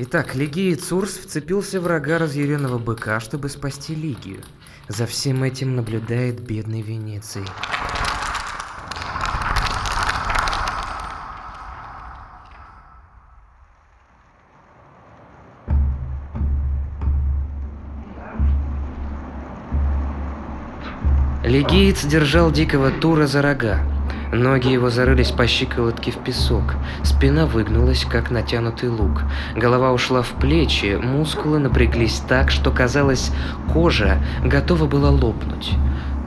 Итак, легиец Урс вцепился в рога разъяренного быка, чтобы спасти Лигию. За всем этим наблюдает бедный Венеций. Легиец держал дикого тура за рога. Ноги его зарылись по щиколотке в песок, спина выгнулась, как натянутый лук, голова ушла в плечи, мускулы напряглись так, что казалось, кожа готова была лопнуть.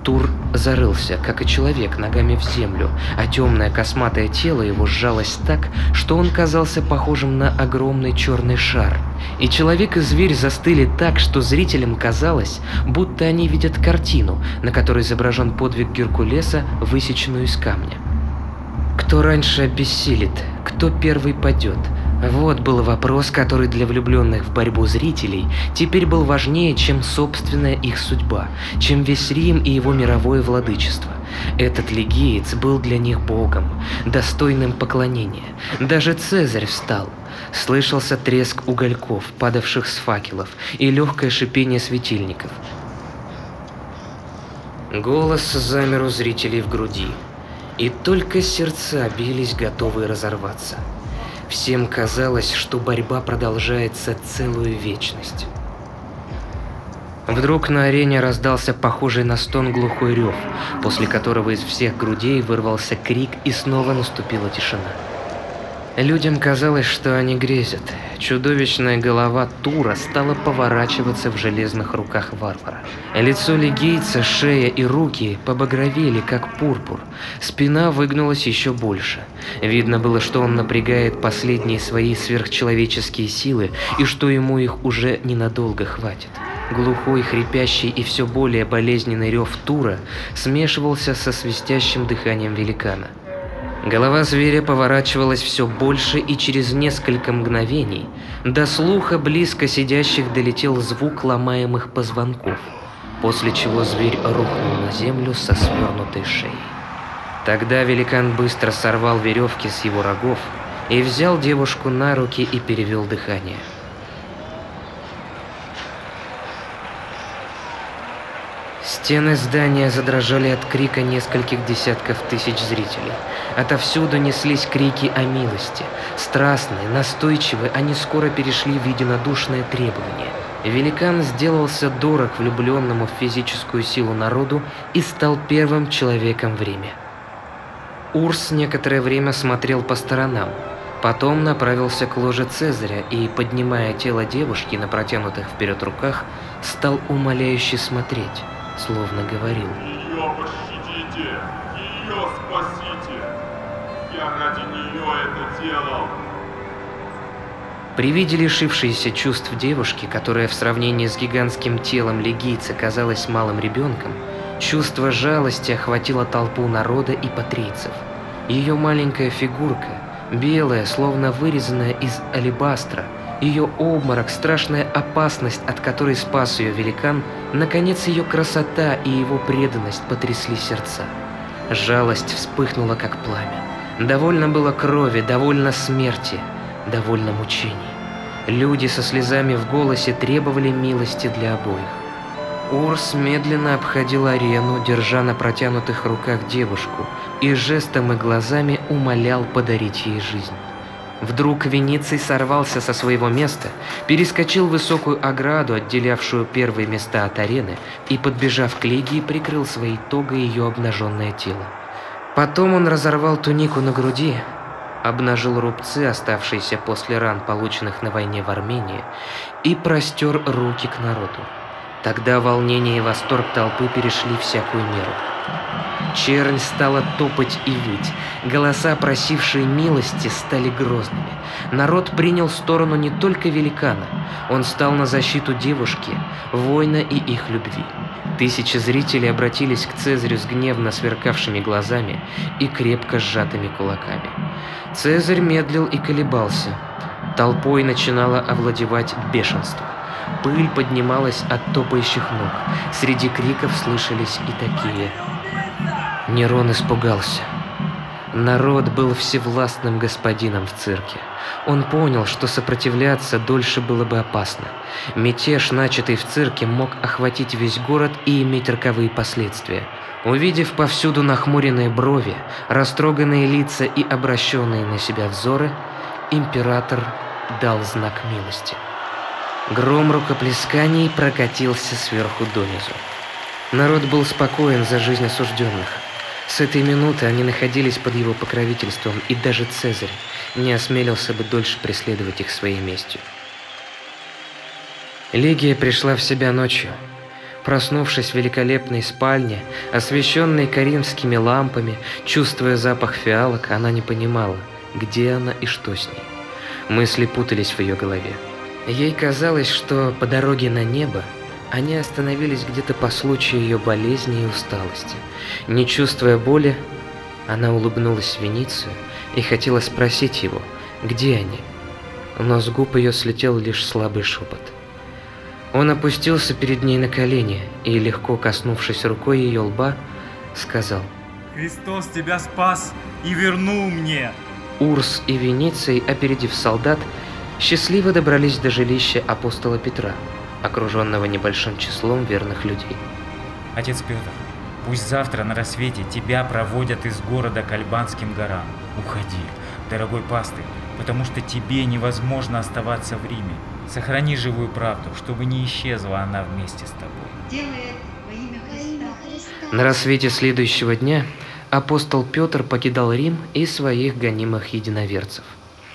Тур зарылся, как и человек, ногами в землю, а темное косматое тело его сжалось так, что он казался похожим на огромный черный шар. И человек и зверь застыли так, что зрителям казалось, будто они видят картину, на которой изображен подвиг Геркулеса, высеченную из камня. Кто раньше обессилит, кто первый падет – вот был вопрос, который для влюбленных в борьбу зрителей теперь был важнее, чем собственная их судьба, чем весь Рим и его мировое владычество. Этот легиец был для них богом, достойным поклонения. Даже Цезарь встал. Слышался треск угольков, падавших с факелов, и легкое шипение светильников. Голос замер у зрителей в груди, и только сердца бились, готовые разорваться. Всем казалось, что борьба продолжается целую вечность. Вдруг на арене раздался похожий на стон глухой рев, после которого из всех грудей вырвался крик и снова наступила тишина. Людям казалось, что они грезят. Чудовищная голова Тура стала поворачиваться в железных руках варвара. Лицо легийца, шея и руки побагровели, как пурпур. Спина выгнулась еще больше. Видно было, что он напрягает последние свои сверхчеловеческие силы и что ему их уже ненадолго хватит. Глухой, хрипящий и все более болезненный рев Тура смешивался со свистящим дыханием великана. Голова зверя поворачивалась все больше, и через несколько мгновений до слуха близко сидящих долетел звук ломаемых позвонков, после чего зверь рухнул на землю со свернутой шеей. Тогда великан быстро сорвал веревки с его рогов и взял девушку на руки и перевел дыхание. Стены здания задрожали от крика нескольких десятков тысяч зрителей. Отовсюду неслись крики о милости. Страстные, настойчивые, они скоро перешли в единодушное требование. Великан сделался дорог влюбленному в физическую силу народу и стал первым человеком в Риме. Урс некоторое время смотрел по сторонам, потом направился к ложе Цезаря и, поднимая тело девушки на протянутых вперед руках, стал умоляюще смотреть словно говорил. Ее пощадите, ее спасите. Я ради нее это делал. При виде лишившейся чувств девушки, которая в сравнении с гигантским телом легийца казалась малым ребенком, чувство жалости охватило толпу народа и патрийцев. Ее маленькая фигурка, белая, словно вырезанная из алебастра, ее обморок, страшная опасность, от которой спас ее великан, наконец ее красота и его преданность потрясли сердца. Жалость вспыхнула, как пламя. Довольно было крови, довольно смерти, довольно мучений. Люди со слезами в голосе требовали милости для обоих. Урс медленно обходил арену, держа на протянутых руках девушку, и жестом и глазами умолял подарить ей жизнь. Вдруг Вениций сорвался со своего места, перескочил высокую ограду, отделявшую первые места от арены, и, подбежав к Лигии, прикрыл своей тогой ее обнаженное тело. Потом он разорвал тунику на груди, обнажил рубцы, оставшиеся после ран, полученных на войне в Армении, и простер руки к народу. Тогда волнение и восторг толпы перешли всякую меру. Чернь стала топать и выть. Голоса, просившие милости, стали грозными. Народ принял сторону не только великана. Он стал на защиту девушки, воина и их любви. Тысячи зрителей обратились к Цезарю с гневно сверкавшими глазами и крепко сжатыми кулаками. Цезарь медлил и колебался. Толпой начинало овладевать бешенство. Пыль поднималась от топающих ног. Среди криков слышались и такие. Нерон испугался. Народ был всевластным господином в цирке. Он понял, что сопротивляться дольше было бы опасно. Мятеж, начатый в цирке, мог охватить весь город и иметь роковые последствия. Увидев повсюду нахмуренные брови, растроганные лица и обращенные на себя взоры, император дал знак милости. Гром рукоплесканий прокатился сверху донизу. Народ был спокоен за жизнь осужденных. С этой минуты они находились под его покровительством, и даже Цезарь не осмелился бы дольше преследовать их своей местью. Легия пришла в себя ночью. Проснувшись в великолепной спальне, освещенной каримскими лампами, чувствуя запах фиалок, она не понимала, где она и что с ней. Мысли путались в ее голове. Ей казалось, что по дороге на небо они остановились где-то по случаю ее болезни и усталости. Не чувствуя боли, она улыбнулась Веницию и хотела спросить его, где они. Но с губ ее слетел лишь слабый шепот. Он опустился перед ней на колени и, легко коснувшись рукой ее лба, сказал «Христос тебя спас и вернул мне!» Урс и Вениций, опередив солдат, счастливо добрались до жилища апостола Петра, окруженного небольшим числом верных людей. Отец Петр, пусть завтра на рассвете тебя проводят из города к Альбанским горам. Уходи, дорогой пастырь, потому что тебе невозможно оставаться в Риме. Сохрани живую правду, чтобы не исчезла она вместе с тобой. Делает во имя Христа. На рассвете следующего дня апостол Петр покидал Рим и своих гонимых единоверцев.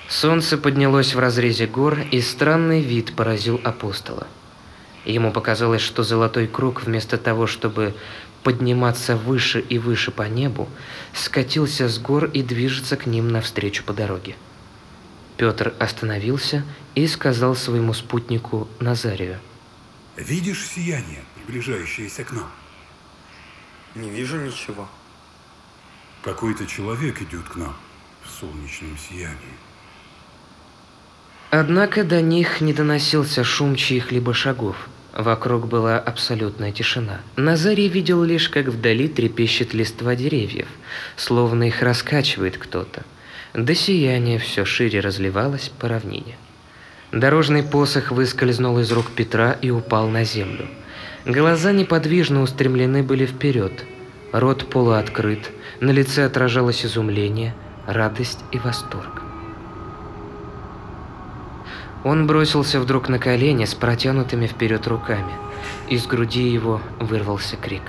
Солнце поднялось в разрезе гор, и странный вид поразил апостола. Ему показалось, что золотой круг, вместо того, чтобы подниматься выше и выше по небу, скатился с гор и движется к ним навстречу по дороге. Петр остановился и сказал своему спутнику Назарию. Видишь сияние, приближающееся к нам? Не вижу ничего. Какой-то человек идет к нам в солнечном сиянии. Однако до них не доносился шум чьих-либо шагов. Вокруг была абсолютная тишина. Назарий видел лишь, как вдали трепещет листва деревьев, словно их раскачивает кто-то. До сияния все шире разливалось по равнине. Дорожный посох выскользнул из рук Петра и упал на землю. Глаза неподвижно устремлены были вперед. Рот полуоткрыт, на лице отражалось изумление, радость и восторг. Он бросился вдруг на колени с протянутыми вперед руками. Из груди его вырвался крик.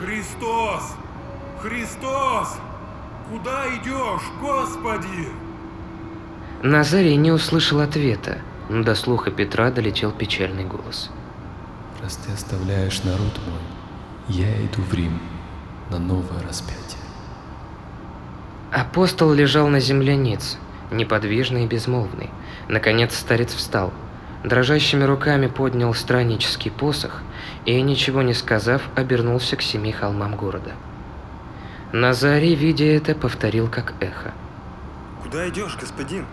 Христос! Христос! Куда идешь, Господи? Назарий не услышал ответа, но до слуха Петра долетел печальный голос. Раз ты оставляешь народ мой, я иду в Рим на новое распятие. Апостол лежал на земле ниц, неподвижный и безмолвный. Наконец старец встал. Дрожащими руками поднял страннический посох и, ничего не сказав, обернулся к семи холмам города. Назарий, видя это, повторил как эхо. Куда идешь, господин?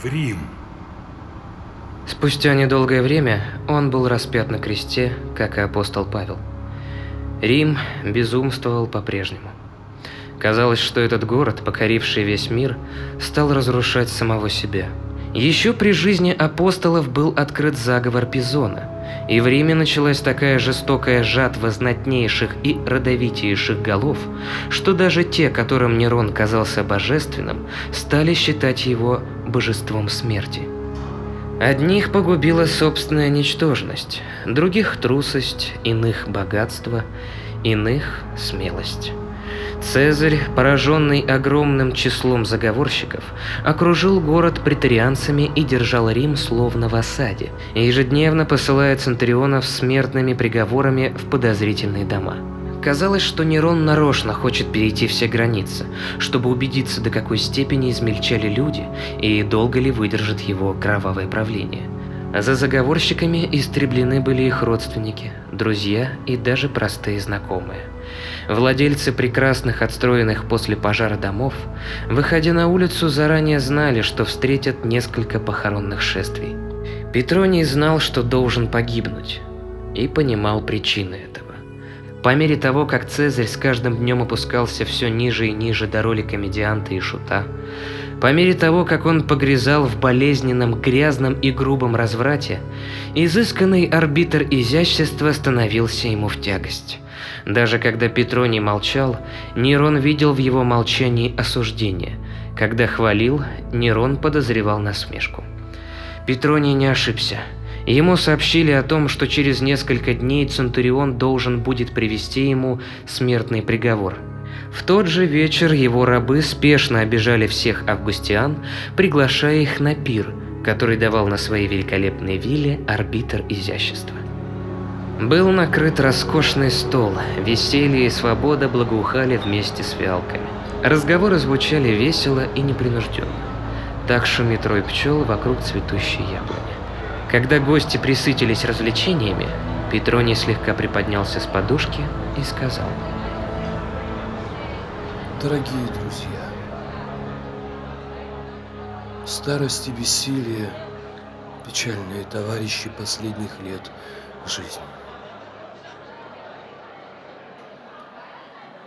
В Рим. Спустя недолгое время он был распят на кресте, как и апостол Павел. Рим безумствовал по-прежнему. Казалось, что этот город, покоривший весь мир, стал разрушать самого себя. Еще при жизни апостолов был открыт заговор Пизона, и в Риме началась такая жестокая жатва знатнейших и родовитейших голов, что даже те, которым Нерон казался божественным, стали считать его божеством смерти. Одних погубила собственная ничтожность, других трусость, иных богатство, иных смелость. Цезарь, пораженный огромным числом заговорщиков, окружил город претарианцами и держал Рим словно в осаде, ежедневно посылая центурионов смертными приговорами в подозрительные дома. Казалось, что Нерон нарочно хочет перейти все границы, чтобы убедиться, до какой степени измельчали люди и долго ли выдержит его кровавое правление. За заговорщиками истреблены были их родственники, друзья и даже простые знакомые. Владельцы прекрасных отстроенных после пожара домов, выходя на улицу, заранее знали, что встретят несколько похоронных шествий. Петроний знал, что должен погибнуть, и понимал причины этого. По мере того, как Цезарь с каждым днем опускался все ниже и ниже до роли комедианта и шута, по мере того, как он погрязал в болезненном, грязном и грубом разврате, изысканный арбитр изящества становился ему в тягость. Даже когда Петроний молчал, Нерон видел в его молчании осуждение. Когда хвалил, Нерон подозревал насмешку. Петроний не ошибся. Ему сообщили о том, что через несколько дней Центурион должен будет привести ему смертный приговор. В тот же вечер его рабы спешно обижали всех августиан, приглашая их на пир, который давал на своей великолепной вилле арбитр изящества. Был накрыт роскошный стол, веселье и свобода благоухали вместе с фиалками. Разговоры звучали весело и непринужденно. Так шумит рой пчел вокруг цветущей яблони. Когда гости присытились развлечениями, Петроний слегка приподнялся с подушки и сказал. Дорогие друзья, старость и бессилие – печальные товарищи последних лет жизни.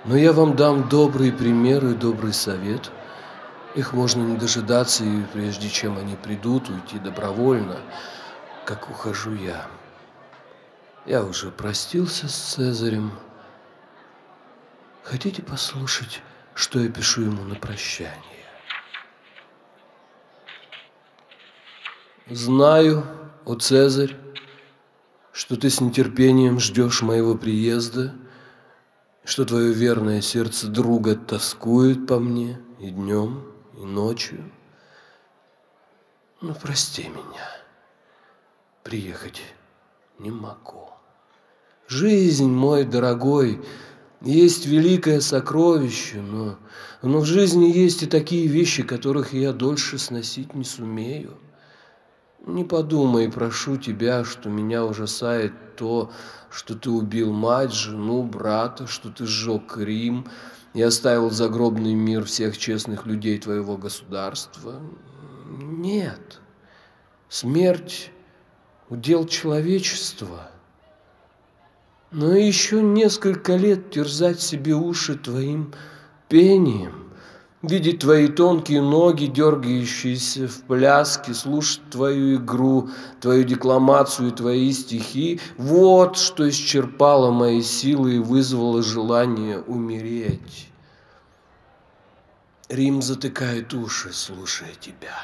Но я вам дам добрый пример и добрый совет. Их можно не дожидаться, и прежде чем они придут, уйти добровольно, как ухожу я. Я уже простился с Цезарем. Хотите послушать, что я пишу ему на прощание? Знаю, о Цезарь, что ты с нетерпением ждешь моего приезда, что твое верное сердце друга тоскует по мне и днем, и ночью. Но прости меня, приехать не могу. Жизнь, мой дорогой, есть великое сокровище, но, но в жизни есть и такие вещи, которых я дольше сносить не сумею. Не подумай, прошу тебя, что меня ужасает то, что ты убил мать, жену, брата, что ты сжег Рим и оставил загробный мир всех честных людей твоего государства. Нет. Смерть – удел человечества. Но еще несколько лет терзать себе уши твоим пением, видеть твои тонкие ноги, дергающиеся в пляске, слушать твою игру, твою декламацию твои стихи, вот что исчерпало мои силы и вызвало желание умереть. Рим затыкает уши, слушая тебя.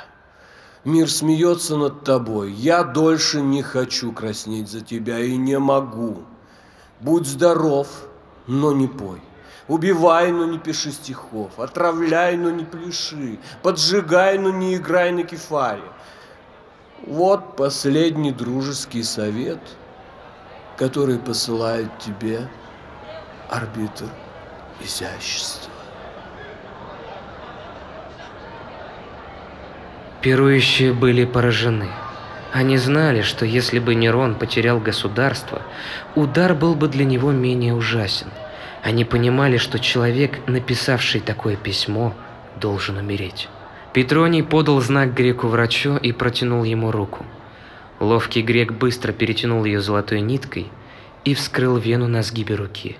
Мир смеется над тобой. Я дольше не хочу краснеть за тебя и не могу. Будь здоров, но не пой. Убивай, но не пиши стихов, отравляй, но не пляши, поджигай, но не играй на кефаре. Вот последний дружеский совет, который посылает тебе арбитр изящества. Пирующие были поражены. Они знали, что если бы Нерон потерял государство, удар был бы для него менее ужасен – они понимали, что человек, написавший такое письмо, должен умереть. Петроний подал знак греку-врачу и протянул ему руку. Ловкий грек быстро перетянул ее золотой ниткой и вскрыл вену на сгибе руки.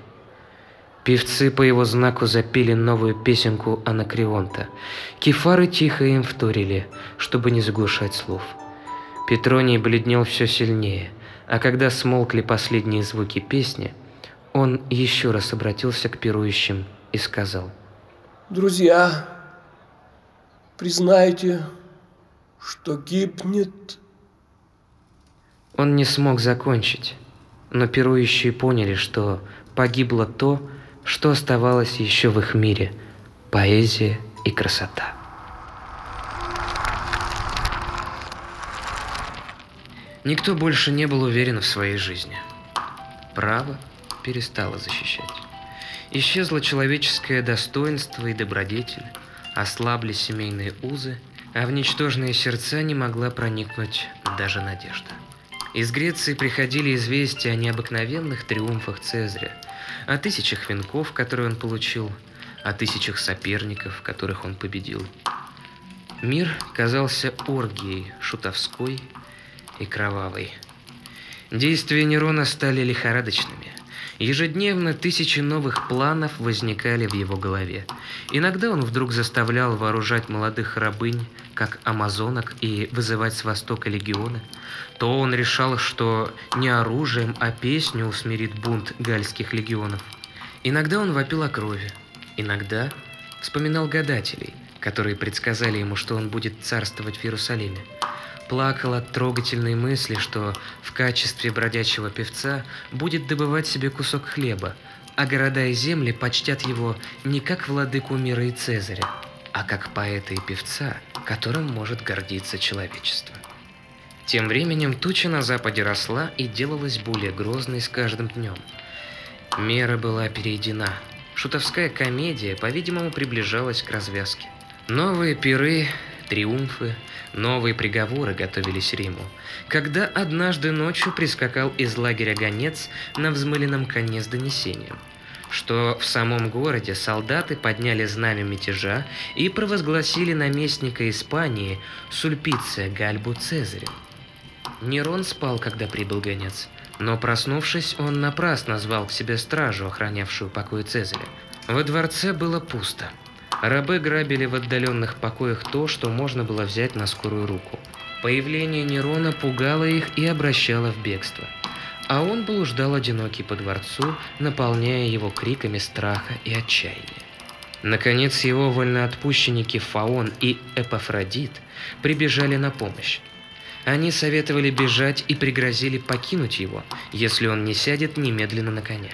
Певцы по его знаку запели новую песенку Анакреонта. Кефары тихо им вторили, чтобы не заглушать слов. Петроний бледнел все сильнее, а когда смолкли последние звуки песни – он еще раз обратился к пирующим и сказал. Друзья, признайте, что гибнет. Он не смог закончить, но пирующие поняли, что погибло то, что оставалось еще в их мире – поэзия и красота. Никто больше не был уверен в своей жизни. Право – перестала защищать. Исчезло человеческое достоинство и добродетель, ослабли семейные узы, а в ничтожные сердца не могла проникнуть даже надежда. Из Греции приходили известия о необыкновенных триумфах Цезаря, о тысячах венков, которые он получил, о тысячах соперников, которых он победил. Мир казался оргией шутовской и кровавой. Действия Нерона стали лихорадочными. Ежедневно тысячи новых планов возникали в его голове. Иногда он вдруг заставлял вооружать молодых рабынь, как амазонок, и вызывать с востока легионы. То он решал, что не оружием, а песню усмирит бунт гальских легионов. Иногда он вопил о крови. Иногда вспоминал гадателей, которые предсказали ему, что он будет царствовать в Иерусалиме плакал от трогательной мысли, что в качестве бродячего певца будет добывать себе кусок хлеба, а города и земли почтят его не как владыку мира и Цезаря, а как поэта и певца, которым может гордиться человечество. Тем временем туча на западе росла и делалась более грозной с каждым днем. Мера была перейдена. Шутовская комедия, по-видимому, приближалась к развязке. Новые пиры, триумфы, Новые приговоры готовились Риму, когда однажды ночью прискакал из лагеря гонец на взмыленном коне с донесением, что в самом городе солдаты подняли знамя мятежа и провозгласили наместника Испании Сульпиция Гальбу Цезарем. Нерон спал, когда прибыл гонец, но проснувшись, он напрасно звал к себе стражу, охранявшую покой Цезаря. Во дворце было пусто – Рабы грабили в отдаленных покоях то, что можно было взять на скорую руку. Появление Нерона пугало их и обращало в бегство. А он блуждал одинокий по дворцу, наполняя его криками страха и отчаяния. Наконец его вольноотпущенники Фаон и Эпафродит прибежали на помощь. Они советовали бежать и пригрозили покинуть его, если он не сядет немедленно на коня.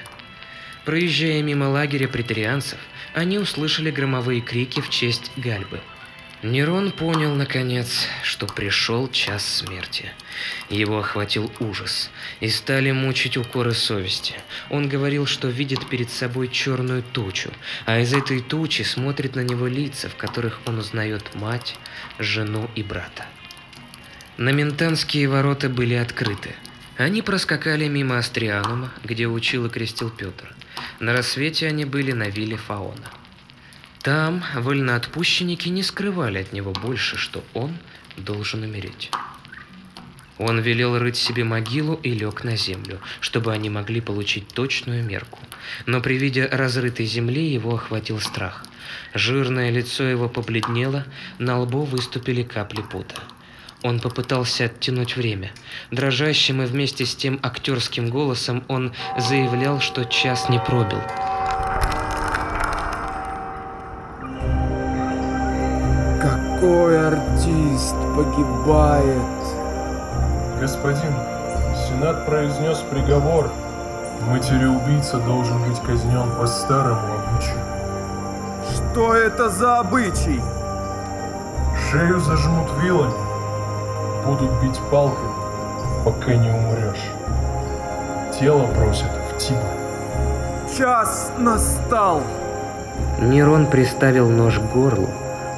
Проезжая мимо лагеря претарианцев, они услышали громовые крики в честь Гальбы. Нерон понял, наконец, что пришел час смерти. Его охватил ужас, и стали мучить укоры совести. Он говорил, что видит перед собой черную тучу, а из этой тучи смотрит на него лица, в которых он узнает мать, жену и брата. Наментанские ворота были открыты. Они проскакали мимо Астрианума, где учил и крестил Петр. На рассвете они были на вилле Фаона. Там вольноотпущенники не скрывали от него больше, что он должен умереть. Он велел рыть себе могилу и лег на землю, чтобы они могли получить точную мерку. Но при виде разрытой земли его охватил страх. Жирное лицо его побледнело, на лбу выступили капли пота. Он попытался оттянуть время. Дрожащим и вместе с тем актерским голосом он заявлял, что час не пробил. Какой артист погибает? Господин, Сенат произнес приговор. Матери-убийца должен быть казнен по старому обычаю. Что это за обычай? Шею зажмут вилами будут бить палками, пока не умрешь. Тело просят в Тибр. Час настал. Нерон приставил нож к горлу,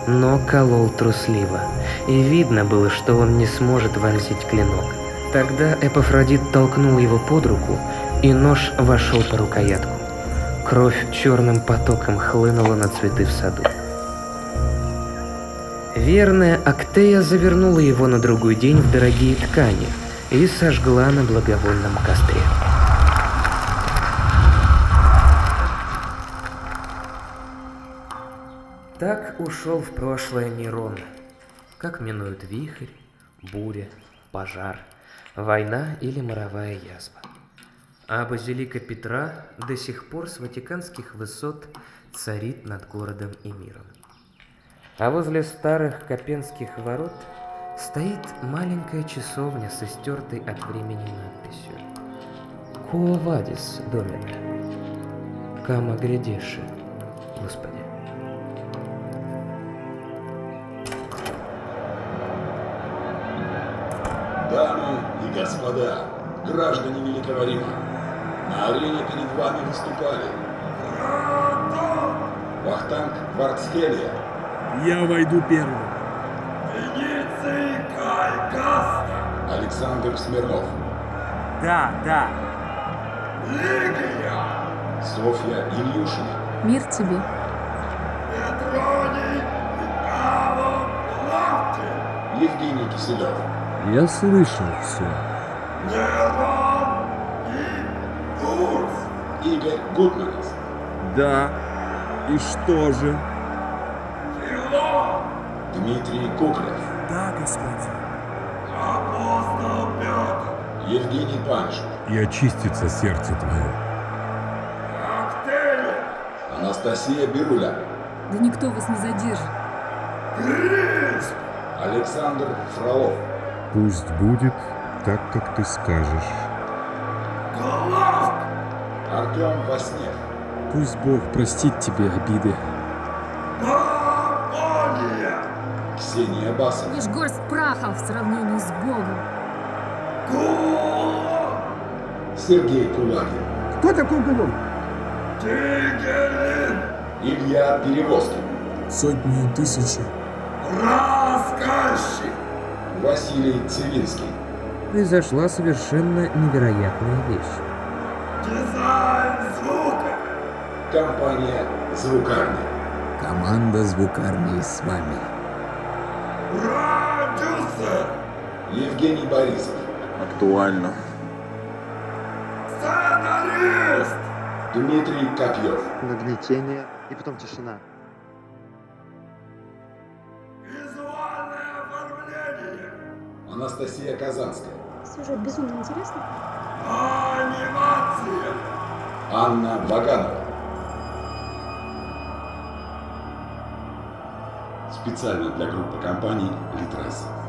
но колол трусливо, и видно было, что он не сможет вонзить клинок. Тогда Эпофродит толкнул его под руку, и нож вошел по рукоятку. Кровь черным потоком хлынула на цветы в саду. Верная Актея завернула его на другой день в дорогие ткани и сожгла на благовольном костре. Так ушел в прошлое Нерон, как минуют вихрь, буря, пожар, война или моровая язва. А базилика Петра до сих пор с ватиканских высот царит над городом и миром. А возле старых Копенских ворот стоит маленькая часовня с истертой от времени надписью «Куа вадис, Домине». «Кама грядеши, Господи». Дамы и господа, граждане Великого Рима, на арене перед вами выступали Вахтанг Кварцхелия, я войду первым. Венеции Кайкаста. Александр Смирнов. Да, да. Лигия. Софья Ильюшина. Мир тебе. Евгений Киселев. Я слышал все. Нерон и Курс. теперь Гутманис. Да. И что же? Дмитрий Куклев. Да, господин. Апостол Петр. Евгений Паншин. И очистится сердце твое. Коктейли. Анастасия Бируля. Да никто вас не задержит. Крис. Александр Фролов. Пусть будет так, как ты скажешь. Глав. Артем Воснев. Пусть Бог простит тебе обиды. Ксения Басова. Лишь горсть праха в сравнении с Богом. Сергей Кулагин. Кто такой Гулон? Тигелин. Илья Перевозкин. Сотни и тысячи. Рассказчик. Василий Цивинский. Произошла совершенно невероятная вещь. Дизайн звука. Компания «Звукарня». Команда звукарни с вами. Продюсер. Евгений Борисов. Актуально. Сценарист. Дмитрий Копьев. Нагнетение и потом тишина. Визуальное оформление. Анастасия Казанская. Сюжет безумно интересный. Анимация. Анна Ваганова. Специально для группы компаний «Литрес».